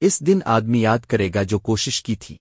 اس دن آدمی یاد کرے گا جو کوشش کی تھی۔